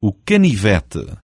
o canivete.